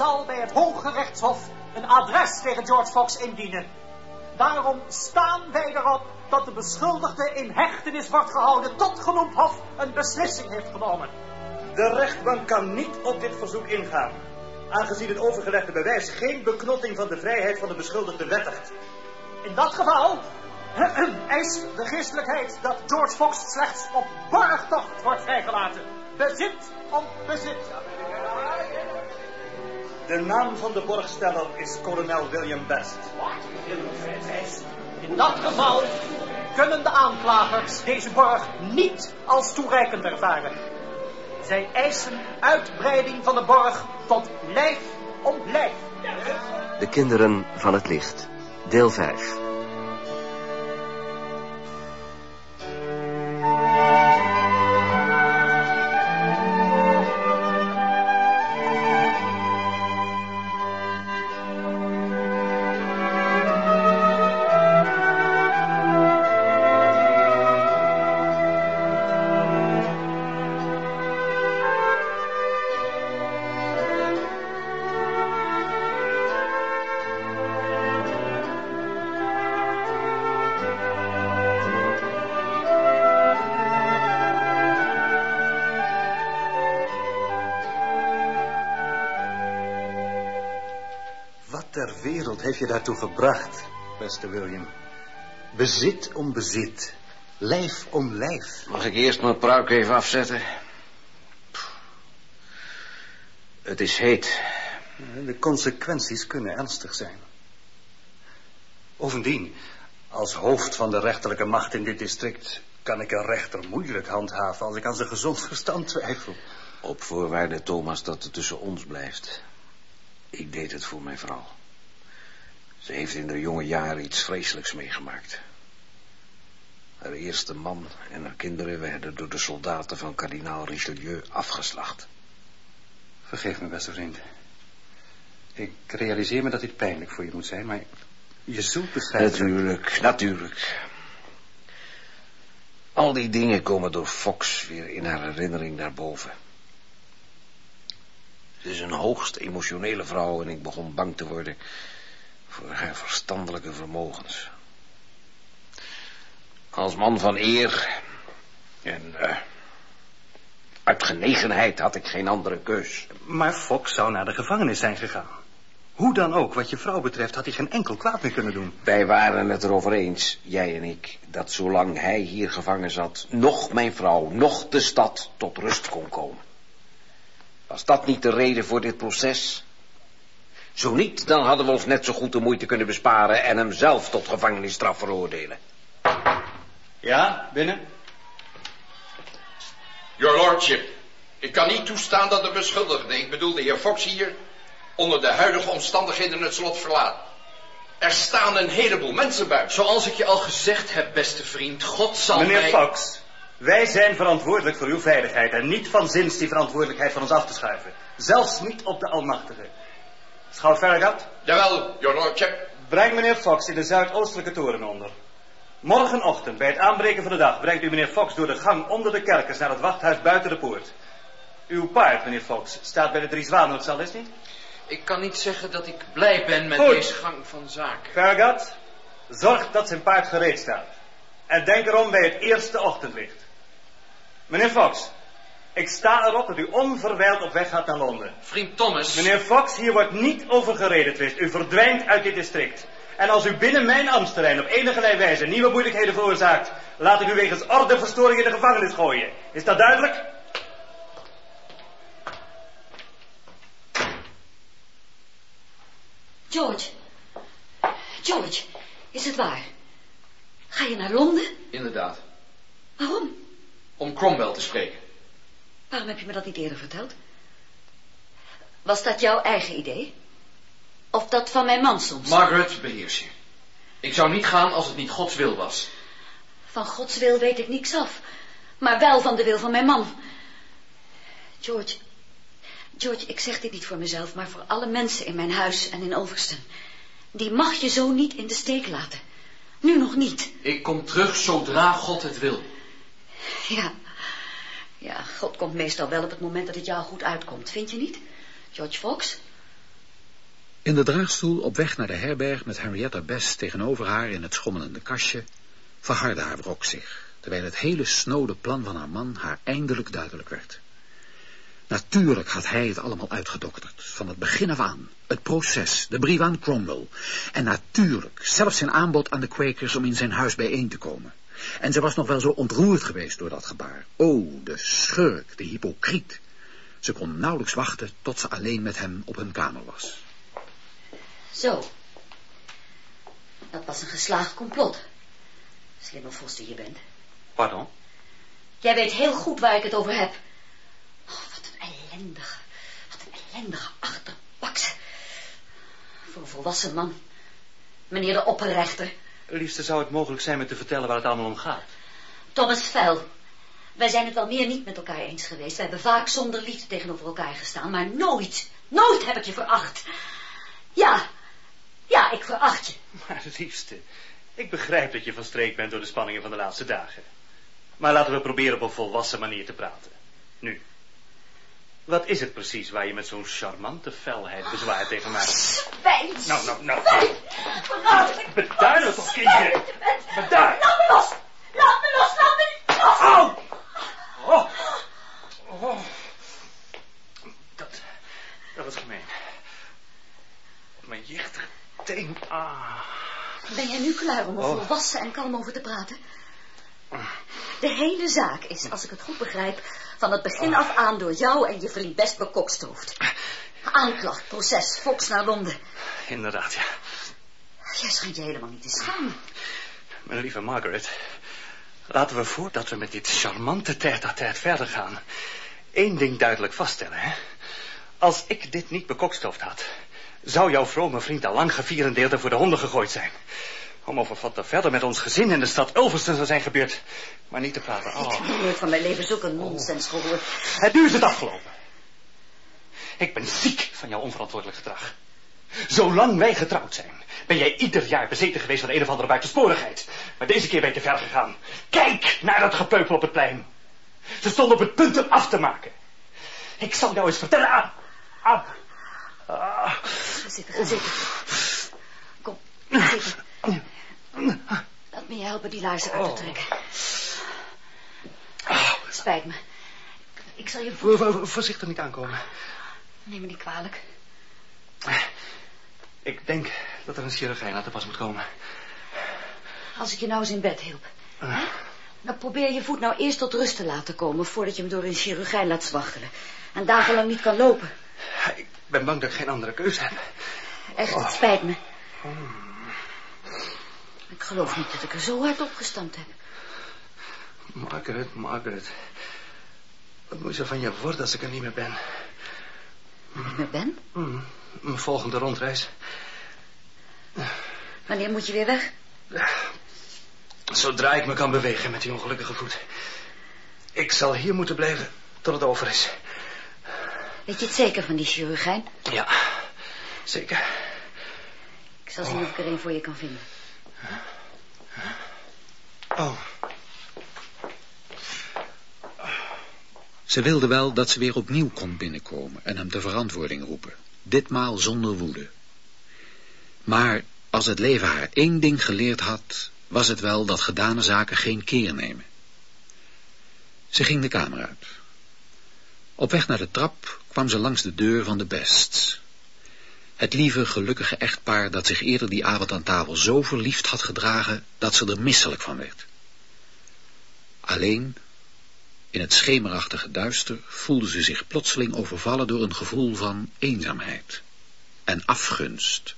zal bij het Hoge Rechtshof een adres tegen George Fox indienen. Daarom staan wij erop dat de beschuldigde in hechtenis wordt gehouden tot genoemd hof een beslissing heeft genomen. De rechtbank kan niet op dit verzoek ingaan, aangezien het overgelegde bewijs geen beknotting van de vrijheid van de beschuldigde wettigt. In dat geval eist de geestelijkheid dat George Fox slechts op borgtocht wordt vrijgelaten. Bezit om bezit. De naam van de borgsteller is kolonel William Best. In dat geval kunnen de aanklagers deze borg niet als toereikend ervaren. Zij eisen uitbreiding van de borg tot lijf om lijf. De kinderen van het licht, deel 5. Heeft je daartoe gebracht, beste William? Bezit om bezit. Lijf om lijf. Mag ik eerst mijn pruik even afzetten? Het is heet. De consequenties kunnen ernstig zijn. Bovendien, als hoofd van de rechterlijke macht in dit district... kan ik een rechter moeilijk handhaven als ik aan zijn gezond verstand twijfel. Op voorwaarde, Thomas, dat het tussen ons blijft. Ik deed het voor mijn vrouw. Ze heeft in haar jonge jaren iets vreselijks meegemaakt. Haar eerste man en haar kinderen werden door de soldaten van kardinaal Richelieu afgeslacht. Vergeef me, beste vriend. Ik realiseer me dat dit pijnlijk voor je moet zijn, maar je zult begrijpen... Natuurlijk, natuurlijk. Al die dingen komen door Fox weer in haar herinnering naar boven. Ze is een hoogst emotionele vrouw en ik begon bang te worden voor haar verstandelijke vermogens. Als man van eer en uh, uit genegenheid had ik geen andere keus. Maar Fox zou naar de gevangenis zijn gegaan. Hoe dan ook, wat je vrouw betreft, had hij geen enkel kwaad meer kunnen doen. Wij waren het erover eens, jij en ik, dat zolang hij hier gevangen zat... nog mijn vrouw, nog de stad tot rust kon komen. Was dat niet de reden voor dit proces? Zo niet, dan hadden we ons net zo goed de moeite kunnen besparen... en hem zelf tot gevangenisstraf veroordelen. Ja, binnen. Your Lordship, ik kan niet toestaan dat de beschuldigde, ik bedoel de heer Fox hier... onder de huidige omstandigheden het slot verlaat. Er staan een heleboel mensen buiten. Zoals ik je al gezegd heb, beste vriend, God zal Meneer mij... Fox, wij zijn verantwoordelijk voor uw veiligheid... en niet van zins die verantwoordelijkheid van ons af te schuiven. Zelfs niet op de Almachtige. Schout Farragut? Jawel, your lordship. Breng meneer Fox in de zuidoostelijke toren onder. Morgenochtend, bij het aanbreken van de dag, brengt u meneer Fox door de gang onder de kerkers naar het wachthuis buiten de poort. Uw paard, meneer Fox, staat bij de drie zwanen, zal is niet? Ik kan niet zeggen dat ik blij ben met Goed. deze gang van zaken. Farragut, zorg dat zijn paard gereed staat. En denk erom bij het eerste ochtendlicht. Meneer Fox, ik sta erop dat u onverwijld op weg gaat naar Londen. Vriend Thomas... Meneer Fox, hier wordt niet over gereden twist. U verdwijnt uit dit district. En als u binnen mijn ambtsterrein op enige wijze nieuwe moeilijkheden veroorzaakt... laat ik u wegens ordeverstoring in de gevangenis gooien. Is dat duidelijk? George. George, is het waar? Ga je naar Londen? Inderdaad. Waarom? Om Cromwell te spreken. Waarom heb je me dat niet eerder verteld? Was dat jouw eigen idee? Of dat van mijn man soms? Margaret, beheers je. Ik zou niet gaan als het niet Gods wil was. Van Gods wil weet ik niks af. Maar wel van de wil van mijn man. George. George, ik zeg dit niet voor mezelf, maar voor alle mensen in mijn huis en in Overston. Die mag je zo niet in de steek laten. Nu nog niet. Ik kom terug zodra God het wil. Ja. Ja, God komt meestal wel op het moment dat het jou goed uitkomt, vind je niet? George Fox? In de draagstoel op weg naar de herberg met Henrietta Best tegenover haar in het schommelende kastje, verhardde haar wrok zich, terwijl het hele snode plan van haar man haar eindelijk duidelijk werd. Natuurlijk had hij het allemaal uitgedokterd, van het begin af aan. Het proces, de brief aan Cromwell. En natuurlijk, zelfs zijn aanbod aan de Quakers om in zijn huis bijeen te komen. En ze was nog wel zo ontroerd geweest door dat gebaar. O, de schurk, de hypocriet. Ze kon nauwelijks wachten tot ze alleen met hem op hun kamer was. Zo. Dat was een geslaagd complot. Slimme vos die je bent. Pardon? Jij weet heel goed waar ik het over heb. Oh, wat een ellendige, wat een ellendige achterbakse. Voor een volwassen man. Meneer de opperrechter. Liefste, zou het mogelijk zijn me te vertellen waar het allemaal om gaat? Thomas Vel. Wij zijn het wel meer niet met elkaar eens geweest. We hebben vaak zonder liefde tegenover elkaar gestaan. Maar nooit, nooit heb ik je veracht. Ja, ja, ik veracht je. Maar liefste, ik begrijp dat je van streek bent door de spanningen van de laatste dagen. Maar laten we proberen op een volwassen manier te praten. Nu. Wat is het precies waar je met zo'n charmante felheid bezwaar tegen maakt? Spijt. Nou, nou, nou. Spijt. Toch, kindje. Beduin. Laat me los. Laat me los. Laat me los. Au! Oh. Oh. Dat, dat is gemeen. Op mijn jichtige teen. Ah. Ben jij nu klaar om er Oh. volwassen en kalm over te praten? De hele zaak is, als ik het goed begrijp, van het begin af aan door jou en je vriend best bekokstoofd. Aanklacht, proces, Fox naar Londen. Inderdaad, ja. Jij schijnt je helemaal niet te schamen. Mijn lieve Margaret, laten we voordat we met dit charmante tête-à-tête verder gaan, één ding duidelijk vaststellen, hè. Als ik dit niet bekokstoofd had, zou jouw vrome vriend al lang gevierendeeld en voor de honden gegooid zijn. Om over wat er verder met ons gezin in de stad Ulverston zou zijn gebeurd, maar niet te praten. Ik Oh. heb nooit van mijn leven zulke nonsens gehoord. Het nu is het afgelopen. Ik ben ziek van jouw onverantwoordelijk gedrag. Zolang wij getrouwd zijn, ben jij ieder jaar bezeten geweest van een of andere buitensporigheid. Maar deze keer ben je te ver gegaan. Kijk naar dat gepeupel op het plein. Ze stonden op het punt hem af te maken. Ik zal jou eens vertellen. Ah, ah, ah. Ga zitten, zitten. Kom, zitten. Laat me je helpen die laarzen uit te trekken. Het spijt me. Ik zal je Voorzichtig niet aankomen. Neem me niet kwalijk. Ik denk dat er een chirurgijn aan te pas moet komen. Als ik je nou eens in bed hielp. Hè? Dan probeer je voet nou eerst tot rust te laten komen... voordat je hem door een chirurgijn laat zwachtelen. En dagenlang niet kan lopen. Ik ben bang dat ik geen andere keuze heb. Echt, het spijt me. Ik geloof niet dat ik er zo hard op gestampt heb. Margaret, Margaret. Wat moet je van je worden als ik er niet meer ben? Ik me ben? Hmm, Mijn volgende rondreis. Wanneer moet je weer weg? Zodra ik me kan bewegen met die ongelukkige voet. Ik zal hier moeten blijven tot het over is. Weet je het zeker van die chirurgijn? Ja, zeker. Ik zal zien of ik er een voor je kan vinden. Oh, Ze wilde wel dat ze weer opnieuw kon binnenkomen en hem de verantwoording roepen. Ditmaal zonder woede. Maar als het leven haar één ding geleerd had, was het wel dat gedane zaken geen keer nemen. Ze ging de kamer uit. Op weg naar de trap kwam ze langs de deur van de Bests. Het lieve, gelukkige echtpaar dat zich eerder die avond aan tafel zo verliefd had gedragen dat ze er misselijk van werd. Alleen, in het schemerachtige duister voelde ze zich plotseling overvallen door een gevoel van eenzaamheid en afgunst.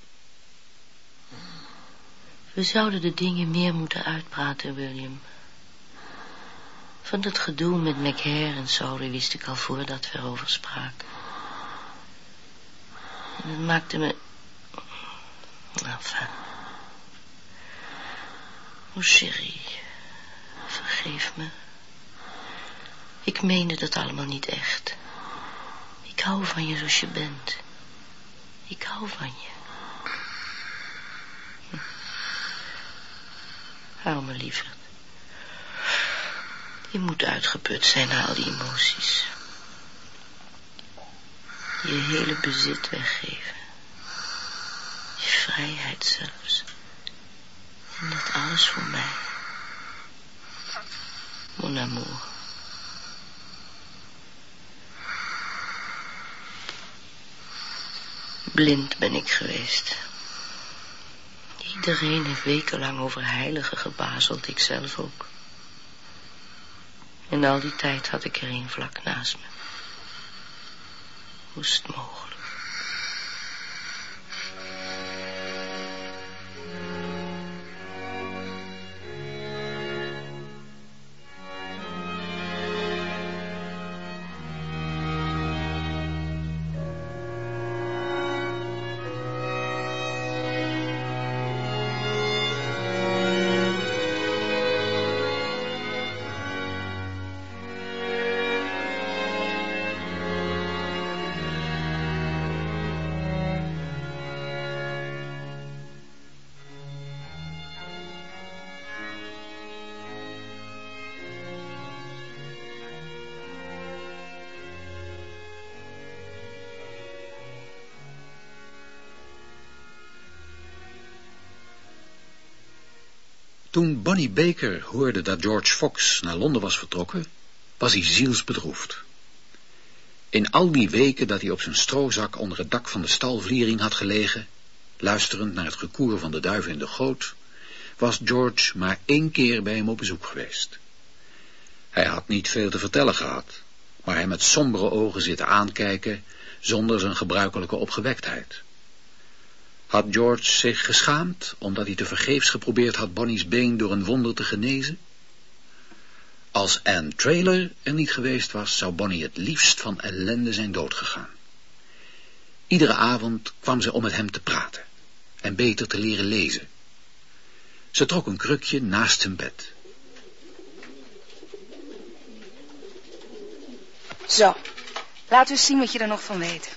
We zouden de dingen meer moeten uitpraten, William. Van dat gedoe met McHare en Sowry wist ik al voordat we erover spraken. Het maakte me... Enfin... Oh, Sherry, vergeef me. Ik meende dat allemaal niet echt. Ik hou van je zoals je bent. Ik hou van je. Hou me. Je moet uitgeput zijn na al die emoties. Je hele bezit weggeven. vrijheid zelfs. En dat alles voor mij. Mon amour. Blind ben ik geweest. Iedereen heeft wekenlang over heiligen gebazeld, ik zelf ook. En al die tijd had ik er een vlak naast me. Hoe is Toen Bonnie Baker hoorde dat George Fox naar Londen was vertrokken, was hij zielsbedroefd. In al die weken dat hij op zijn stroozak onder het dak van de stalvliering had gelegen, luisterend naar het gekoer van de duiven in de goot, was George maar één keer bij hem op bezoek geweest. Hij had niet veel te vertellen gehad, maar hij met sombere ogen zitten aankijken, zonder zijn gebruikelijke opgewektheid. Had George zich geschaamd, omdat hij tevergeefs geprobeerd had Bonnie's been door een wonder te genezen? Als Anne Trailer er niet geweest was, zou Bonnie het liefst van ellende zijn doodgegaan. Iedere avond kwam ze om met hem te praten en beter te leren lezen. Ze trok een krukje naast zijn bed. Zo, we eens zien wat je er nog van weet.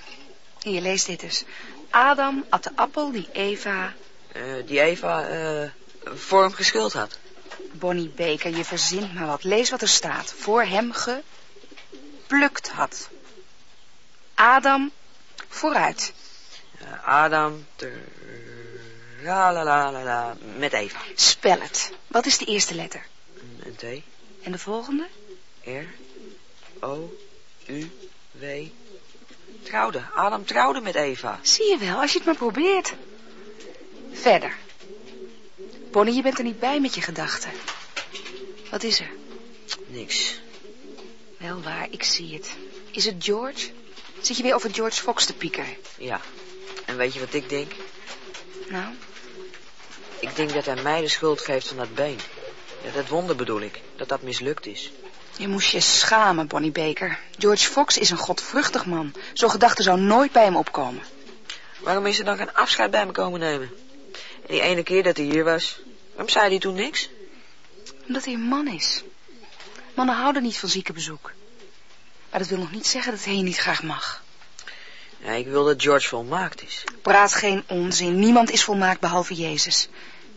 Hier, lees dit eens. Adam at de appel die Eva... Uh, die Eva uh, voor hem geschuld had. Bonnie Baker, je verzint maar wat. Lees wat er staat. Voor hem geplukt had. Adam, vooruit. Uh, Adam, ter... la la la la la, met Eva. Spel het. Wat is de eerste letter? Een T. En de volgende? R, O, U, W, Trouwde. Adam trouwde met Eva. Zie je wel, als je het maar probeert. Verder. Bonnie, je bent er niet bij met je gedachten. Wat is er? Niks. Wel waar, ik zie het. Is het George? Zit je weer over George Fox te piekeren? Ja. En weet je wat ik denk? Nou? Ik denk dat hij mij de schuld geeft van dat been. Ja, dat wonder bedoel ik. Dat dat mislukt is. Je moest je schamen, Bonnie Baker. George Fox is een godvruchtig man. Zo'n gedachte zou nooit bij hem opkomen. Waarom is er dan geen afscheid bij me komen nemen? En die ene keer dat hij hier was, waarom zei hij toen niks? Omdat hij een man is. Mannen houden niet van ziekenbezoek. Maar dat wil nog niet zeggen dat hij je niet graag mag. Ja, ik wil dat George volmaakt is. Praat geen onzin. Niemand is volmaakt behalve Jezus.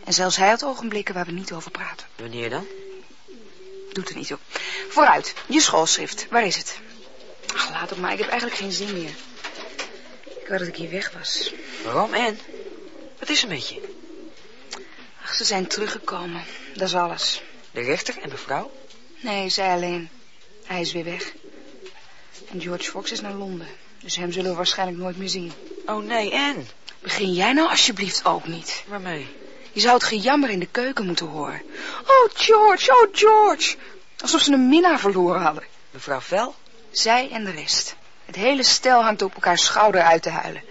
En zelfs hij had ogenblikken waar we niet over praten. Wanneer dan? Doet er niet toe. Vooruit, je schoolschrift. Waar is het? Ach, laat het maar. Ik heb eigenlijk geen zin meer. Ik wou dat ik hier weg was. Waarom, en? Wat is er met je? Ach, ze zijn teruggekomen. Dat is alles. De rechter en mevrouw? Nee, zij alleen. Hij is weer weg. En George Fox is naar Londen. Dus hem zullen we waarschijnlijk nooit meer zien. Oh nee, en? Begin jij nou alsjeblieft ook niet. Waarmee? Je zou het gejammer in de keuken moeten horen. Oh, George, oh, George. Alsof ze een minnaar verloren hadden. Mevrouw Vel? Zij en de rest. Het hele stel hangt op elkaar schouder uit te huilen.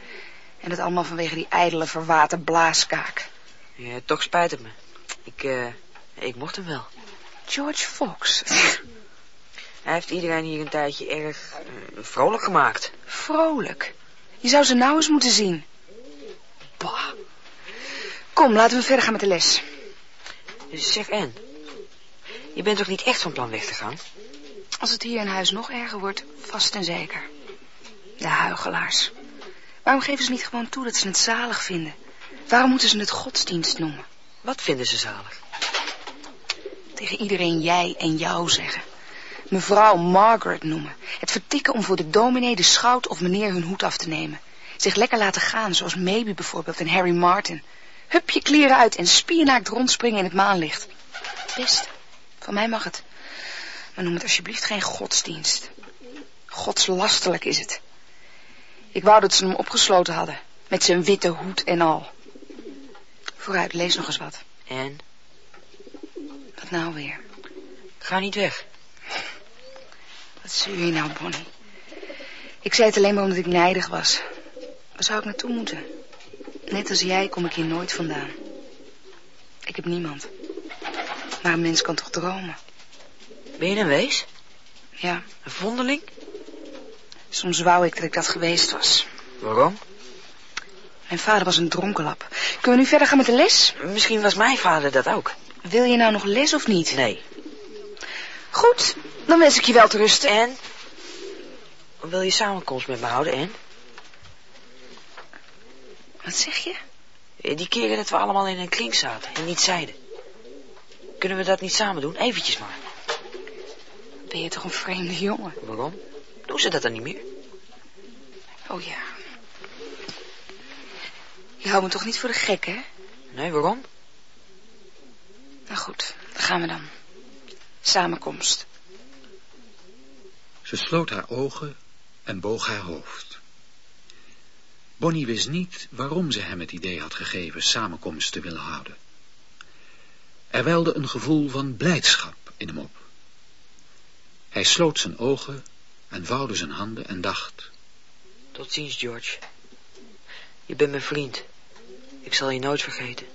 En dat allemaal vanwege die ijdele verwaten blaaskaak. Ja, toch spijt het me. Ik, uh, ik mocht hem wel. George Fox. Hij heeft iedereen hier een tijdje erg uh, vrolijk gemaakt. Vrolijk? Je zou ze nou eens moeten zien. Bah. Kom, laten we verder gaan met de les. Zeg, Anne. Je bent toch niet echt van plan weg te gaan? Als het hier in huis nog erger wordt, vast en zeker. De huigelaars. Waarom geven ze niet gewoon toe dat ze het zalig vinden? Waarom moeten ze het godsdienst noemen? Wat vinden ze zalig? Tegen iedereen jij en jou zeggen. Mevrouw Margaret noemen. Het vertikken om voor de dominee, de schout of meneer hun hoed af te nemen. Zich lekker laten gaan, zoals Maybe bijvoorbeeld en Harry Martin. Hup je kleren uit en spiernaakt rondspringen in het maanlicht. Best, van mij mag het. Maar noem het alsjeblieft geen godsdienst. Godslastelijk is het. Ik wou dat ze hem opgesloten hadden. Met zijn witte hoed en al. Vooruit, lees nog eens wat. En? Wat nou weer? Ga niet weg. Wat zeur je nou, Bonnie? Ik zei het alleen maar omdat ik nijdig was. Waar zou ik naartoe moeten? Net als jij kom ik hier nooit vandaan. Ik heb niemand. Maar een mens kan toch dromen? Ben je een wees? Ja. Een vondeling? Soms wou ik dat ik dat geweest was. Waarom? Mijn vader was een dronkenlap. Kunnen we nu verder gaan met de les? Misschien was mijn vader dat ook. Wil je nou nog les of niet? Nee. Goed, dan wens ik je wel te rusten. En? Wil je samenkomst met me houden, en? Wat zeg je? Die keren dat we allemaal in een klink zaten en niet zeiden. Kunnen we dat niet samen doen? Eventjes maar. Ben je toch een vreemde jongen? Waarom? Doen ze dat dan niet meer? Oh ja. Je houdt me toch niet voor de gek, hè? Nee, waarom? Nou goed, dan gaan we dan. Samenkomst. Ze sloot haar ogen en boog haar hoofd. Bonnie wist niet waarom ze hem het idee had gegeven samenkomst te willen houden. Er welde een gevoel van blijdschap in hem op. Hij sloot zijn ogen en vouwde zijn handen en dacht... Tot ziens, George. Je bent mijn vriend. Ik zal je nooit vergeten.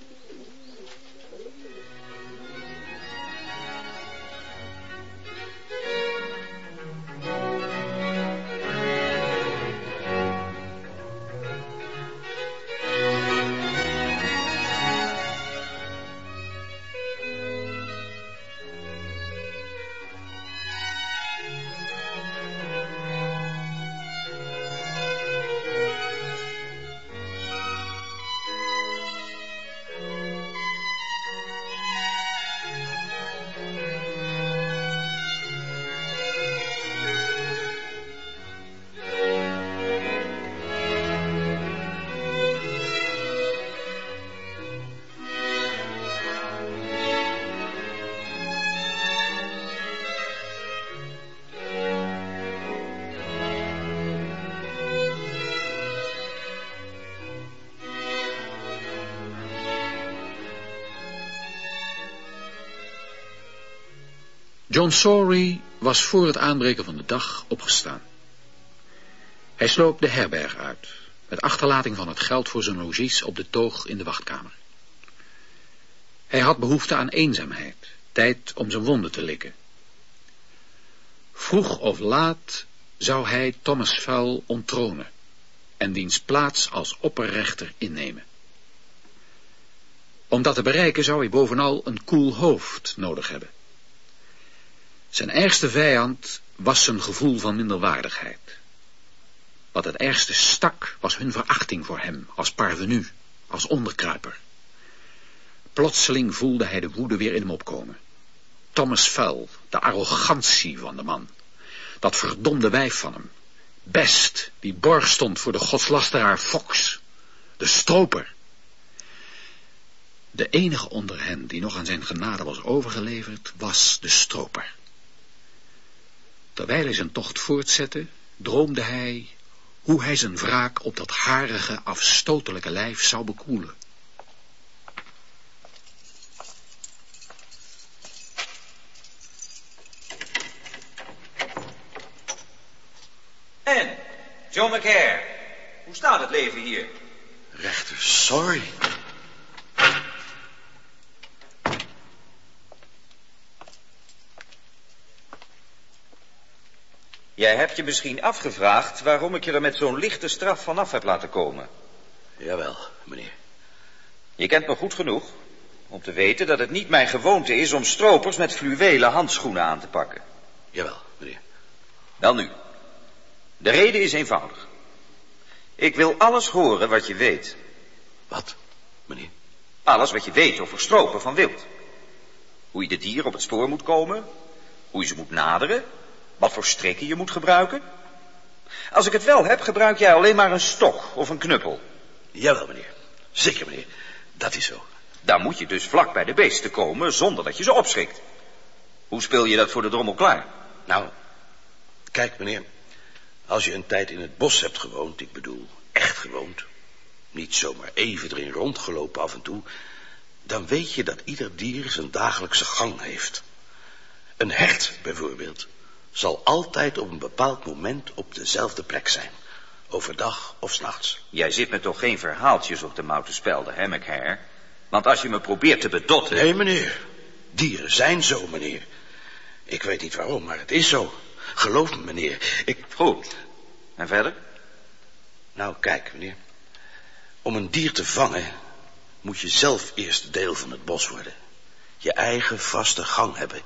John Sawrey was voor het aanbreken van de dag opgestaan. Hij sloop de herberg uit, met achterlating van het geld voor zijn logies op de toog in de wachtkamer. Hij had behoefte aan eenzaamheid, tijd om zijn wonden te likken. Vroeg of laat zou hij Thomas Vuil onttronen en diens plaats als opperrechter innemen. Om dat te bereiken zou hij bovenal een koel hoofd nodig hebben. Zijn ergste vijand was zijn gevoel van minderwaardigheid. Wat het ergste stak was hun verachting voor hem als parvenu, als onderkruiper. Plotseling voelde hij de woede weer in hem opkomen. Thomas Vuil, de arrogantie van de man. Dat verdomde wijf van hem. Best, die borg stond voor de godslasteraar Fox. De stroper. De enige onder hen die nog aan zijn genade was overgeleverd, was de stroper. Terwijl hij zijn tocht voortzette, droomde hij hoe hij zijn wraak op dat harige, afstotelijke lijf zou bekoelen. En, John McHare, hoe staat het leven hier? Rechter, sorry. Jij hebt je misschien afgevraagd waarom ik je er met zo'n lichte straf vanaf heb laten komen. Jawel, meneer. Je kent me goed genoeg om te weten dat het niet mijn gewoonte is om stropers met fluwelen handschoenen aan te pakken. Jawel, meneer. Wel nu. De reden is eenvoudig. Ik wil alles horen wat je weet. Wat, meneer? Alles wat je weet over stropen van wild. Hoe je de dier op het spoor moet komen. Hoe je ze moet naderen. Wat voor strikken je moet gebruiken. Als ik het wel heb, gebruik jij alleen maar een stok of een knuppel. Jawel, meneer. Zeker, meneer. Dat is zo. Dan moet je dus vlak bij de beesten komen zonder dat je ze opschrikt. Hoe speel je dat voor de drommel klaar? Nou, kijk, meneer. Als je een tijd in het bos hebt gewoond, ik bedoel, echt gewoond. Niet zomaar even erin rondgelopen af en toe. Dan weet je dat ieder dier zijn dagelijkse gang heeft. Een hert, bijvoorbeeld, zal altijd op een bepaald moment op dezelfde plek zijn. Overdag of s'nachts. Jij zit me toch geen verhaaltjes op de mouw te spelden, hè, McHare? Want als je me probeert te bedotten... Nee, meneer. Dieren zijn zo, meneer. Ik weet niet waarom, maar het is zo. Geloof me, meneer. Ik... Goed. En verder? Nou, kijk, meneer. Om een dier te vangen, moet je zelf eerst deel van het bos worden. Je eigen vaste gang hebben.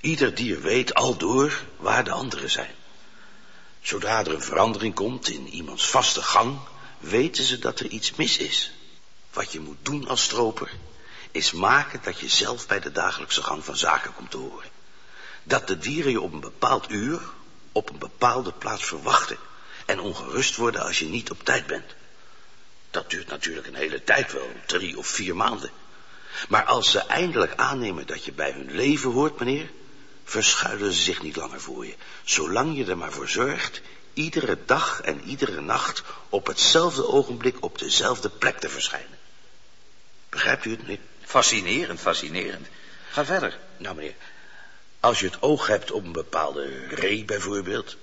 Ieder dier weet al door waar de anderen zijn. Zodra er een verandering komt in iemands vaste gang, weten ze dat er iets mis is. Wat je moet doen als stroper, is maken dat je zelf bij de dagelijkse gang van zaken komt te horen. Dat de dieren je op een bepaald uur, op een bepaalde plaats verwachten en ongerust worden als je niet op tijd bent. Dat duurt natuurlijk een hele tijd wel, drie of vier maanden. Maar als ze eindelijk aannemen dat je bij hun leven hoort, meneer, verschuilen ze zich niet langer voor je. Zolang je er maar voor zorgt, iedere dag en iedere nacht op hetzelfde ogenblik op dezelfde plek te verschijnen. Begrijpt u het, meneer? Fascinerend, fascinerend. Ga verder. Nou, meneer, als je het oog hebt op een bepaalde ree bijvoorbeeld,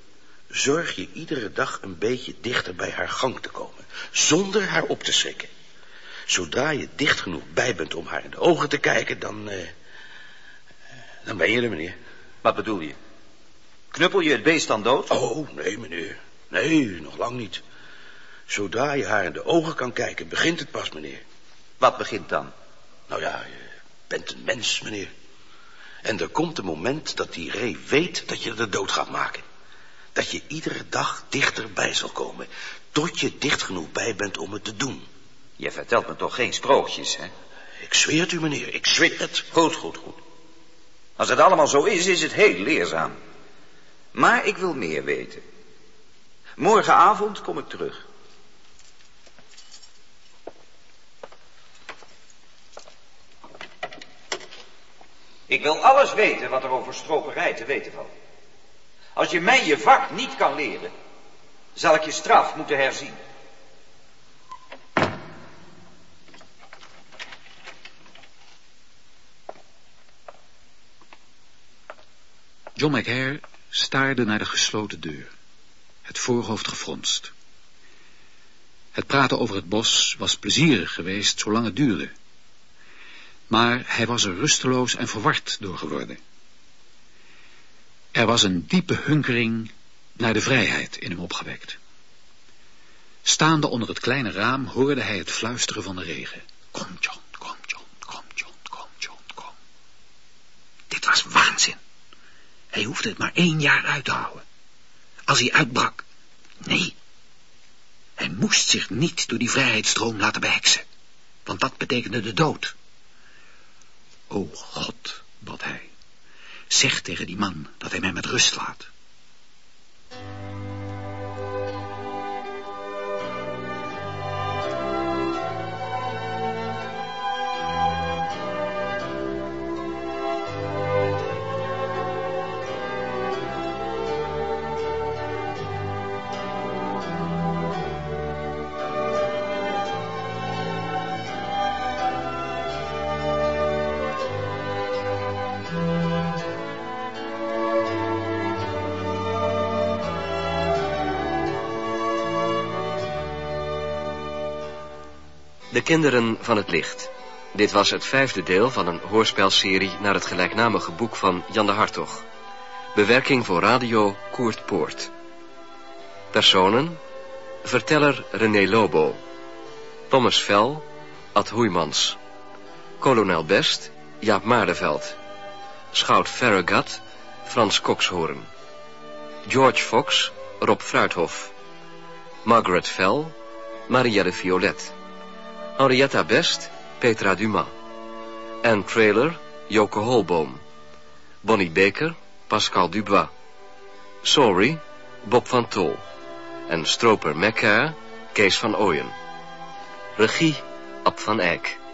zorg je iedere dag een beetje dichter bij haar gang te komen, zonder haar op te schrikken. Zodra je dicht genoeg bij bent om haar in de ogen te kijken, dan, eh, dan ben je er, meneer. Wat bedoel je? Knuppel je het beest dan dood? Oh, nee, meneer. Nee, nog lang niet. Zodra je haar in de ogen kan kijken, begint het pas, meneer. Wat begint dan? Nou ja, je bent een mens, meneer. En er komt een moment dat die ree weet dat je er de dood gaat maken. Dat je iedere dag dichterbij zal komen, tot je dicht genoeg bij bent om het te doen. Je vertelt me toch geen sprookjes, hè? Ik zweer het u, meneer, ik zweer het. Goed, goed, goed. Als het allemaal zo is, is het heel leerzaam. Maar ik wil meer weten. Morgenavond kom ik terug. Ik wil alles weten wat er over stroperij te weten valt. Als je mij je vak niet kan leren, zal ik je straf moeten herzien. John McHare staarde naar de gesloten deur, het voorhoofd gefronst. Het praten over het bos was plezierig geweest zolang het duurde. Maar hij was er rusteloos en verward door geworden. Er was een diepe hunkering naar de vrijheid in hem opgewekt. Staande onder het kleine raam hoorde hij het fluisteren van de regen. Kom, John, kom, John, kom, John, kom, John, kom. Dit was waanzin. Hij hoefde het maar één jaar uit te houden. Als hij uitbrak, nee. Hij moest zich niet door die vrijheidsstroom laten beheksen, want dat betekende de dood. O God, bad hij, zeg tegen die man dat hij mij met rust laat. De kinderen van het licht. Dit was het vijfde deel van een hoorspelserie naar het gelijknamige boek van Jan de Hartog. Bewerking voor radio Koert Poort. Personen. Verteller René Lobo. Thomas Vel, Ad Hoeimans. Kolonel Best, Jaap Maardeveld. Schout Farragut, Frans Kokshoorn. George Fox, Rob Fruithof. Margaret Vel, Marielle Violet. Henrietta Best, Petra Dumas. Anne Trailer, Joke Holboom. Bonnie Baker, Pascal Dubois. Sorry, Bob van Tol. En stroper Mekka, Kees van Ooyen. Regie, Ab van Eyck.